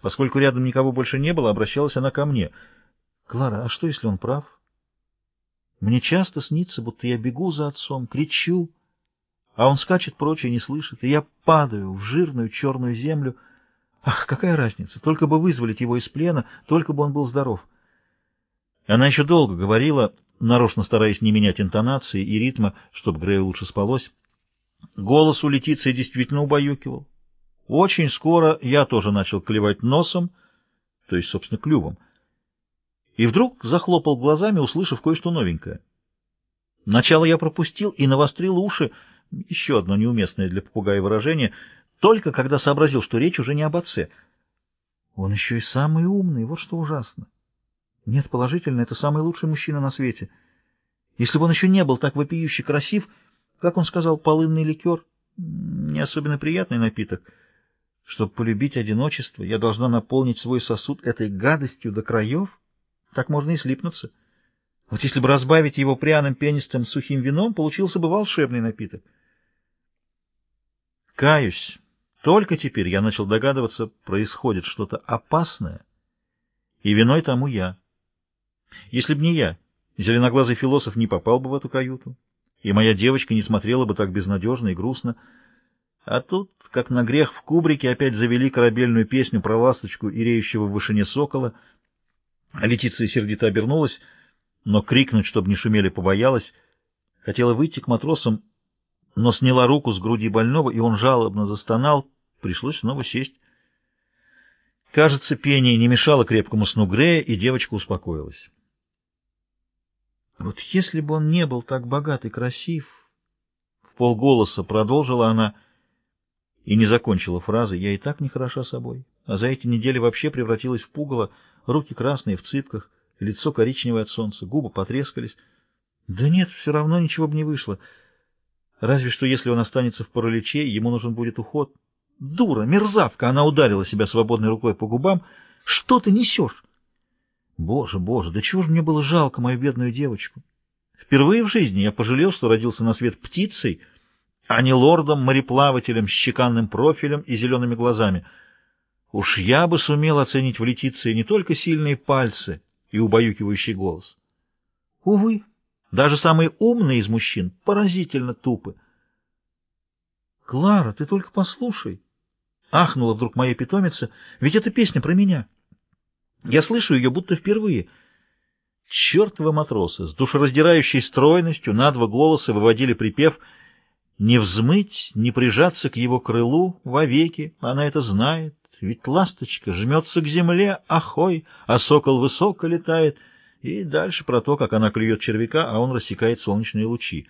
Поскольку рядом никого больше не было, обращалась она ко мне. «Клара, а что, если он прав? Мне часто снится, будто я бегу за отцом, кричу, а он скачет прочь и не слышит, и я падаю в жирную черную землю. Ах, какая разница, только бы вызволить его из плена, только бы он был здоров». Она еще долго говорила, нарочно стараясь не менять интонации и ритма, чтобы Грею лучше спалось. Голос у Летиции действительно убаюкивал. Очень скоро я тоже начал клевать носом, то есть, собственно, клювом, и вдруг захлопал глазами, услышав кое-что новенькое. Начало я пропустил и навострил уши, еще одно неуместное для попугая выражение, только когда сообразил, что речь уже не об отце. Он еще и самый умный, вот что ужасно. Нет, положительно, это самый лучший мужчина на свете. Если бы он еще не был так вопиюще красив, как он сказал, полынный ликер, не особенно приятный напиток. Чтобы полюбить одиночество, я должна наполнить свой сосуд этой гадостью до краев. Так можно и слипнуться. Вот если бы разбавить его пряным пенистым сухим вином, получился бы волшебный напиток. Каюсь. Только теперь я начал догадываться, происходит что-то опасное, и виной тому я. Если б не я, зеленоглазый философ не попал бы в эту каюту, и моя девочка не смотрела бы так безнадежно и грустно. А тут, как на грех в кубрике, опять завели корабельную песню про ласточку и реющего в вышине сокола. Летиция сердито обернулась, но крикнуть, чтобы не шумели, побоялась. Хотела выйти к матросам, но сняла руку с груди больного, и он жалобно застонал. Пришлось снова сесть. Кажется, пение не мешало крепкому сну Грея, и девочка успокоилась. Вот если бы он не был так богат и красив, в полголоса продолжила она и не закончила фразы, я и так не хороша собой, а за эти недели вообще превратилась в пугало, руки красные в цыпках, лицо коричневое от солнца, губы потрескались. Да нет, все равно ничего бы не вышло. Разве что если он останется в параличе, ему нужен будет уход. Дура, мерзавка! Она ударила себя свободной рукой по губам. Что ты несешь? Боже, боже, да чего же мне было жалко мою бедную девочку? Впервые в жизни я пожалел, что родился на свет птицей, а не лордом-мореплавателем с чеканным профилем и зелеными глазами. Уж я бы сумел оценить в Летиции не только сильные пальцы и убаюкивающий голос. Увы, даже самые умные из мужчин поразительно тупы. «Клара, ты только послушай!» — ахнула вдруг моя питомица. «Ведь эта песня про меня!» Я слышу ее будто впервые. Чертовы матросы с душераздирающей стройностью на два голоса выводили припев «Не взмыть, не прижаться к его крылу вовеки, она это знает, ведь ласточка жмется к земле, ахой, а сокол высоко летает». И дальше про то, как она клюет червяка, а он рассекает солнечные лучи.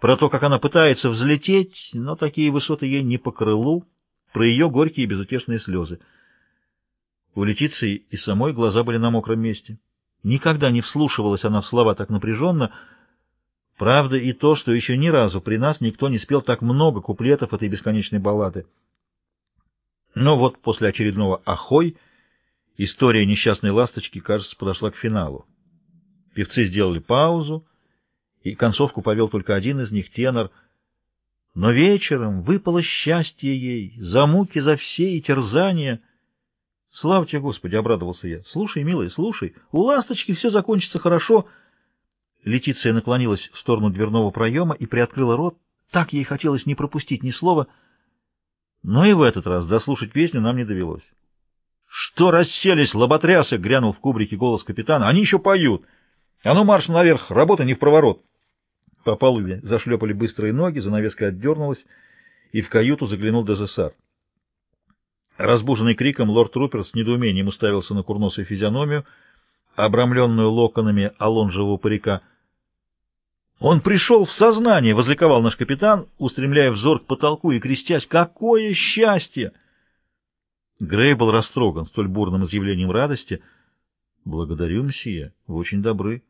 Про то, как она пытается взлететь, но такие высоты ей не по крылу, про ее горькие безутешные слезы. У Летиции и самой глаза были на мокром месте. Никогда не вслушивалась она в слова так напряженно. Правда и то, что еще ни разу при нас никто не спел так много куплетов этой бесконечной баллады. Но вот после очередного «Ахой» история несчастной ласточки, кажется, подошла к финалу. Певцы сделали паузу, и концовку повел только один из них, тенор. Но вечером выпало счастье ей, за муки, за все и терзания — Слава тебе, Господи, обрадовался я. Слушай, милый, слушай, у ласточки все закончится хорошо. Летиция наклонилась в сторону дверного проема и приоткрыла рот. Так ей хотелось не пропустить ни слова. Но и в этот раз дослушать песню нам не довелось. «Что расселись, лоботрясы!» — грянул в кубрике голос капитана. «Они еще поют! А ну, марш наверх, работа не в проворот!» По палубе зашлепали быстрые ноги, занавеска отдернулась, и в каюту заглянул Дезессар. Разбуженный криком, лорд Трупер с недоумением уставился на курносую физиономию, обрамленную локонами алонжевого парика. «Он пришел в сознание!» — возликовал наш капитан, устремляя взор к потолку и крестясь. «Какое счастье!» Грей был растроган столь бурным изъявлением радости. «Благодарю, мсье, вы очень добры».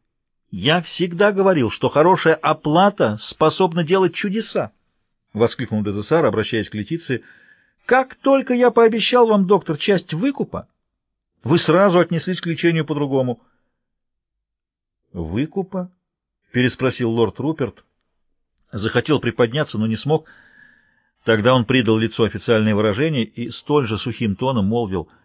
«Я всегда говорил, что хорошая оплата способна делать чудеса!» — воскликнул Дезессар, обращаясь к Летиции — как только я пообещал вам, доктор, часть выкупа, вы сразу отнеслись к лечению по-другому. «Выкупа?» — переспросил лорд Руперт. Захотел приподняться, но не смог. Тогда он придал лицу официальное выражение и столь же сухим тоном молвил —